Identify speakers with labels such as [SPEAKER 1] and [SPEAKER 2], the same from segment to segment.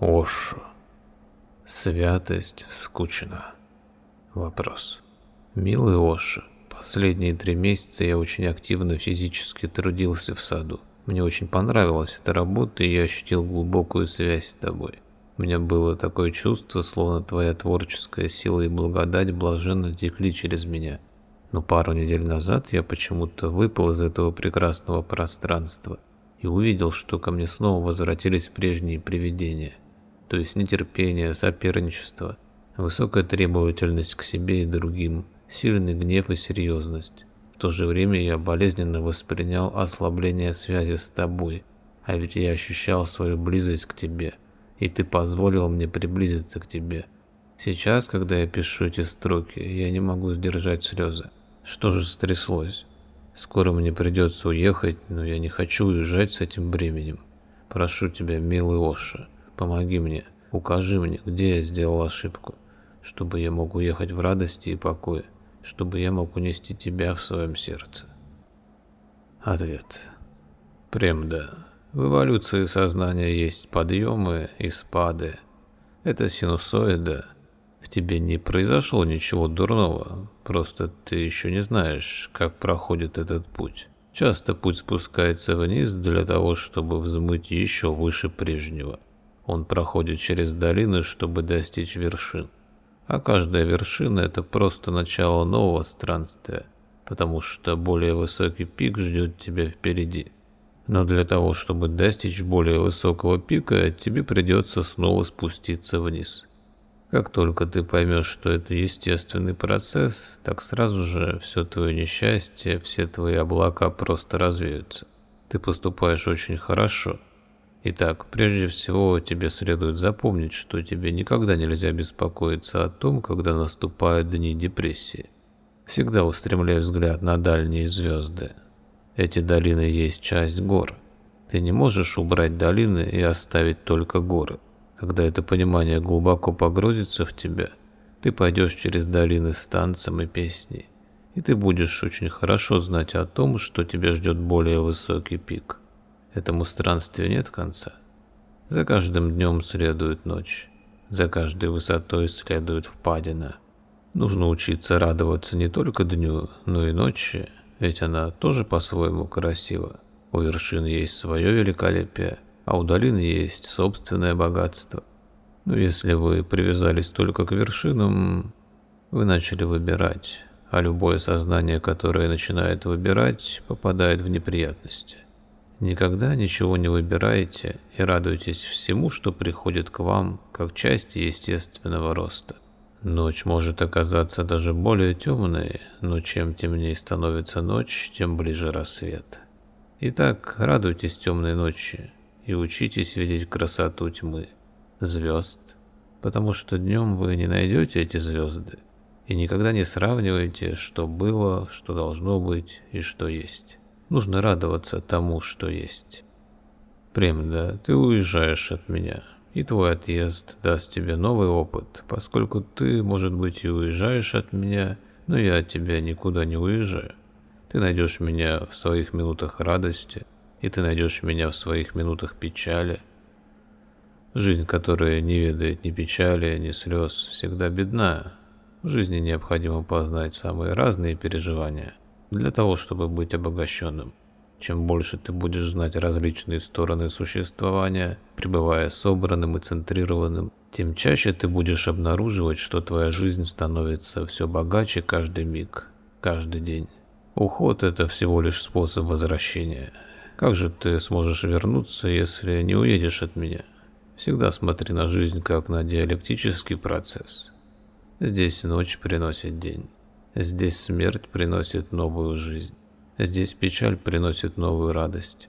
[SPEAKER 1] Ошо. Святость скучна. Вопрос. Милый Ошо, последние три месяца я очень активно физически трудился в саду. Мне очень понравилась эта работа, и я ощутил глубокую связь с тобой. У меня было такое чувство, словно твоя творческая сила и благодать блаженно текли через меня. Но пару недель назад я почему-то выпал из этого прекрасного пространства и увидел, что ко мне снова возвратились прежние привидения – то есть нетерпение, соперничество, высокая требовательность к себе и другим, сильный гнев и серьезность. В то же время я болезненно воспринял ослабление связи с тобой, а ведь я ощущал свою близость к тебе, и ты позволил мне приблизиться к тебе. Сейчас, когда я пишу эти строки, я не могу сдержать слезы. Что же стряслось? Скоро мне придется уехать, но я не хочу уезжать с этим бременем. Прошу тебя, милый Оша, Помоги мне, укажи мне, где я сделал ошибку, чтобы я мог уехать в радости и покое, чтобы я мог унести тебя в своем сердце. Ответ. Премда. В эволюции сознания есть подъемы и спады. Это синусоида. В тебе не произошло ничего дурного, просто ты еще не знаешь, как проходит этот путь. Часто путь спускается вниз для того, чтобы взмыть еще выше прежнего. Он проходит через долины, чтобы достичь вершин. А каждая вершина – это просто начало нового странствия, потому что более высокий пик ждет тебя впереди. Но для того, чтобы достичь более высокого пика, тебе придется снова спуститься вниз. Как только ты поймешь, что это естественный процесс, так сразу же все твое несчастье, все твои облака просто развеются. Ты поступаешь очень хорошо – Итак, прежде всего тебе следует запомнить, что тебе никогда нельзя беспокоиться о том, когда наступают дни депрессии. Всегда устремляй взгляд на дальние звезды. Эти долины есть часть гор. Ты не можешь убрать долины и оставить только горы. Когда это понимание глубоко погрузится в тебя, ты пойдешь через долины с танцем и песней, и ты будешь очень хорошо знать о том, что тебя ждет более высокий пик. Этому странствию нет конца. За каждым днем следует ночь, за каждой высотой следует впадина. Нужно учиться радоваться не только дню, но и ночи, ведь она тоже по-своему красива. У вершин есть свое великолепие, а у долин есть собственное богатство. Но если вы привязались только к вершинам, вы начали выбирать, а любое сознание, которое начинает выбирать, попадает в неприятности. Никогда ничего не выбирайте и радуйтесь всему, что приходит к вам, как части естественного роста. Ночь может оказаться даже более темной, но чем темнее становится ночь, тем ближе рассвет. Итак, радуйтесь темной ночи и учитесь видеть красоту тьмы, звезд, потому что днем вы не найдете эти звезды и никогда не сравнивайте, что было, что должно быть и что есть. Нужно радоваться тому, что есть. Премда, ты уезжаешь от меня, и твой отъезд даст тебе новый опыт, поскольку ты, может быть, и уезжаешь от меня, но я от тебя никуда не уезжаю. Ты найдешь меня в своих минутах радости, и ты найдешь меня в своих минутах печали. Жизнь, которая не ведает ни печали, ни слез, всегда бедна. В жизни необходимо познать самые разные переживания для того, чтобы быть обогащенным. Чем больше ты будешь знать различные стороны существования, пребывая собранным и центрированным, тем чаще ты будешь обнаруживать, что твоя жизнь становится все богаче каждый миг, каждый день. Уход – это всего лишь способ возвращения. Как же ты сможешь вернуться, если не уедешь от меня? Всегда смотри на жизнь как на диалектический процесс. Здесь ночь приносит день. Здесь смерть приносит новую жизнь. Здесь печаль приносит новую радость.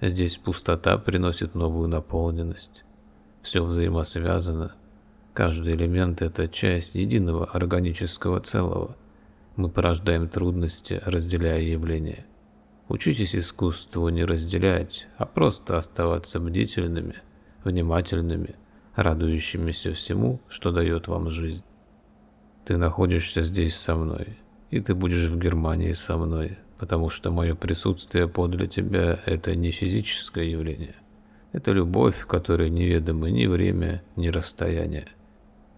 [SPEAKER 1] Здесь пустота приносит новую наполненность. Все взаимосвязано. Каждый элемент – это часть единого органического целого. Мы порождаем трудности, разделяя явления. Учитесь искусству не разделять, а просто оставаться бдительными, внимательными, радующимися всему, что дает вам жизнь. Ты находишься здесь со мной, и ты будешь в Германии со мной, потому что мое присутствие подле тебя – это не физическое явление. Это любовь, которой неведомо ни время, ни расстояние.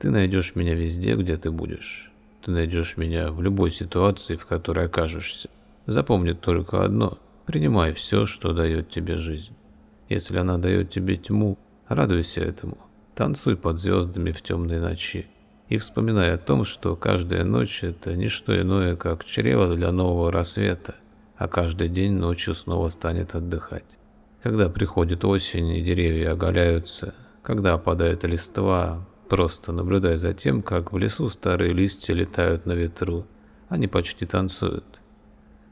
[SPEAKER 1] Ты найдешь меня везде, где ты будешь. Ты найдешь меня в любой ситуации, в которой окажешься. Запомни только одно – принимай все, что дает тебе жизнь. Если она дает тебе тьму, радуйся этому. Танцуй под звездами в темной ночи. И вспоминай о том, что каждая ночь – это не что иное, как чрево для нового рассвета, а каждый день ночью снова станет отдыхать. Когда приходит осень и деревья оголяются, когда опадает листва, Просто наблюдай за тем, как в лесу старые листья летают на ветру. Они почти танцуют.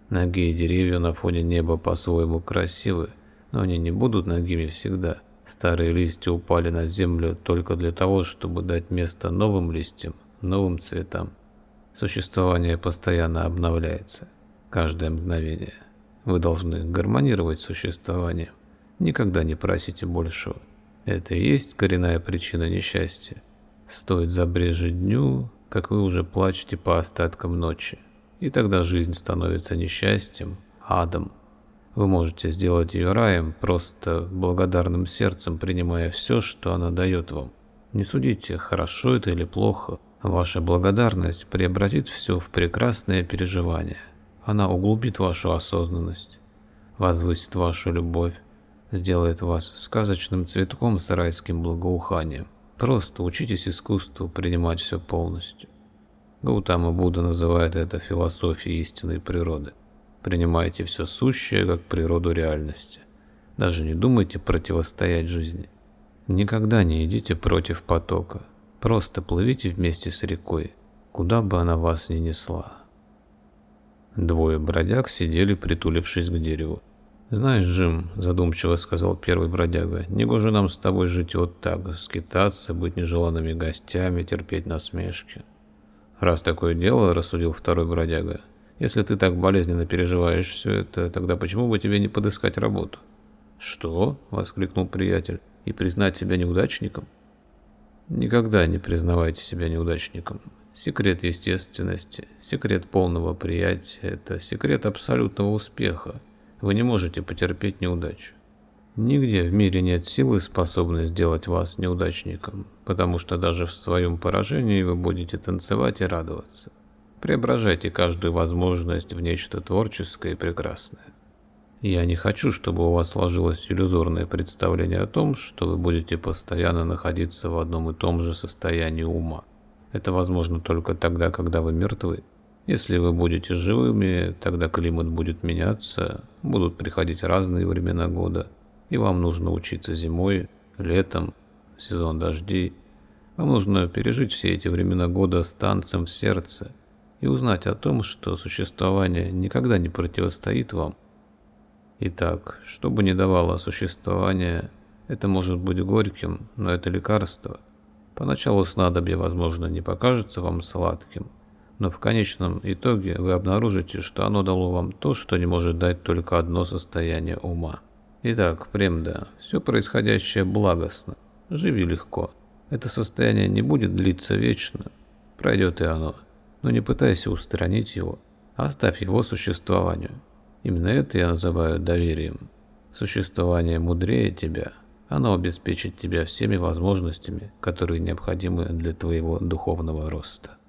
[SPEAKER 1] Ноги и деревья на фоне неба по-своему красивы, но они не будут ногими всегда. Старые листья упали на землю только для того, чтобы дать место новым листьям, новым цветам. Существование постоянно обновляется, каждое мгновение. Вы должны гармонировать существование. Никогда не просите большего. Это и есть коренная причина несчастья. Стоит забрежить дню, как вы уже плачете по остаткам ночи. И тогда жизнь становится несчастьем, адом. Вы можете сделать ее раем, просто благодарным сердцем принимая все, что она дает вам. Не судите, хорошо это или плохо. Ваша благодарность преобразит все в прекрасное переживание. Она углубит вашу осознанность, возвысит вашу любовь, сделает вас сказочным цветком с райским благоуханием. Просто учитесь искусству принимать все полностью. Гаутама Будда называет это философией истинной природы. Принимайте все сущее как природу реальности. Даже не думайте противостоять жизни. Никогда не идите против потока. Просто плывите вместе с рекой, куда бы она вас ни несла. Двое бродяг сидели, притулившись к дереву. «Знаешь, Джим», — задумчиво сказал первый бродяга, — «негоже нам с тобой жить вот так, скитаться, быть нежеланными гостями, терпеть насмешки». «Раз такое дело», — рассудил второй бродяга, — «если ты так болезненно переживаешь все это, тогда почему бы тебе не подыскать работу?» «Что?» — воскликнул приятель. «И признать себя неудачником?» «Никогда не признавайте себя неудачником. Секрет естественности, секрет полного приятия — это секрет абсолютного успеха, вы не можете потерпеть неудачу. Нигде в мире нет силы, способной сделать вас неудачником, потому что даже в своем поражении вы будете танцевать и радоваться. Преображайте каждую возможность в нечто творческое и прекрасное. Я не хочу, чтобы у вас сложилось иллюзорное представление о том, что вы будете постоянно находиться в одном и том же состоянии ума. Это возможно только тогда, когда вы мертвы. Если вы будете живыми, тогда климат будет меняться, будут приходить разные времена года, и вам нужно учиться зимой, летом, сезон дождей. Вам нужно пережить все эти времена года с танцем в сердце и узнать о том, что существование никогда не противостоит вам. Итак, что бы ни давало существование, это может быть горьким, но это лекарство. Поначалу снадобье, возможно, не покажется вам сладким – но в конечном итоге вы обнаружите, что оно дало вам то, что не может дать только одно состояние ума. Итак, Премда, все происходящее благостно, живи легко. Это состояние не будет длиться вечно, пройдет и оно, но не пытайся устранить его, оставь его существованию. Именно это я называю доверием. Существование мудрее тебя, оно обеспечит тебя всеми возможностями, которые необходимы для твоего духовного роста.